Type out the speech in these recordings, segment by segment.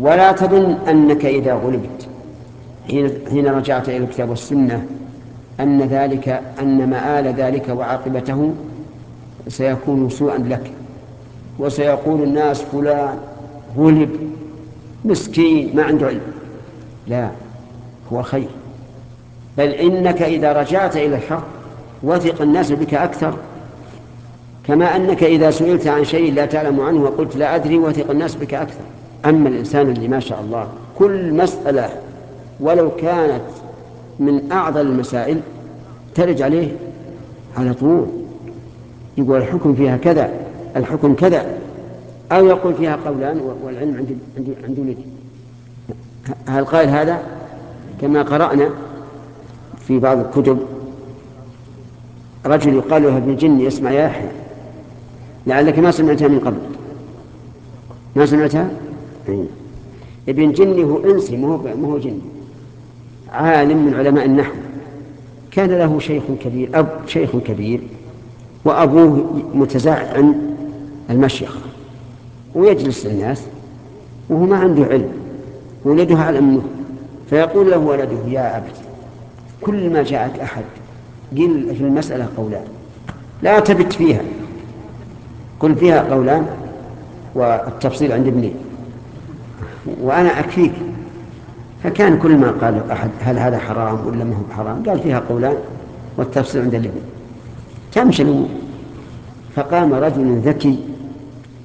ولا تظن أنك إذا غلبت. حين رجعت إلى الكتاب والسنة أن ذلك أن مآل ذلك وعاقبته سيكون سوءا لك. وسيقول الناس فلان غلب مسكين ما عنده علم. لا هو خير. بل إنك إذا رجعت إلى الحق وثق الناس بك أكثر كما أنك إذا سئلت عن شيء لا تعلم عنه وقلت لا أدري وثق الناس بك أكثر. أما الإنسان اللي ما شاء الله كل مسألة ولو كانت من أعظم المسائل ترج عليه على طول. يقول الحكم فيها كذا الحكم كذا أو يقول فيها قولان والعلم عند عند عند ولدي هل قال هذا؟ كما قرأنا في بعض الكتب رجل يقال له ابن جن يسمع يا يحيى لعلك ما سمعتها من قبل. ما سمعتها؟ أي. ابن جني هو انسي ما هو جني. عالم من علماء النحو. كان له شيخ كبير اب شيخ كبير وأبوه متزاعد عن المشيخة. ويجلس للناس وهو ما عنده علم ولده على منه فيقول له ولده يا أبت كل ما جاءك أحد قل في المسألة قولان لا تبت فيها. قل فيها قولان والتفصيل عند ابني وأنا أكفيك فكان كل ما قال أحد هل هذا حرام ولا ما هو حرام قال فيها قولان والتفصيل عند الابن تمشي فقام رجل ذكي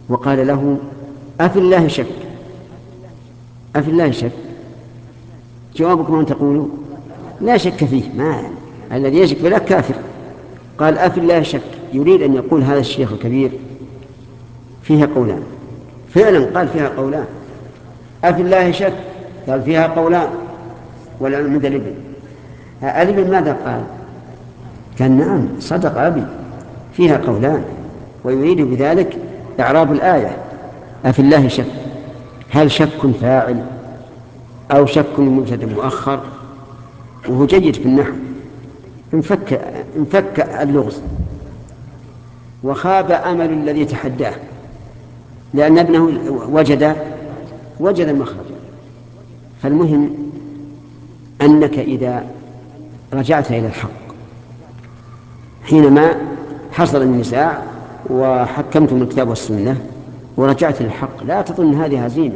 وقال له أفي الله شك؟ أفي الله شك؟ جوابكم أن تقولوا لا شك فيه ما الذي يشك فلا كافر. قال أفي الله شك؟ يريد أن يقول هذا الشيخ الكبير فيها قولان. فعلا قال فيها قولان. أفي الله شك؟ قال فيها قولان. والعلم عند الابن الابن ماذا قال؟ قال نعم صدق أبي. فيها قولان. ويريد بذلك إعراب الآية. أفي الله شك؟ هل شك فاعل؟ أو شك مبتدأ مؤخر؟ وهو جيد في النحو. انفك انفك اللغز. وخاب أمل الذي تحداه. لأن ابنه وجد وجد مخرجا فالمهم أنك إذا رجعت إلى الحق حينما حصل النزاع وحكمتم الكتاب والسنة ورجعت للحق لا تظن هذه هزيمة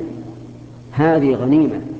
هذه غنيمة.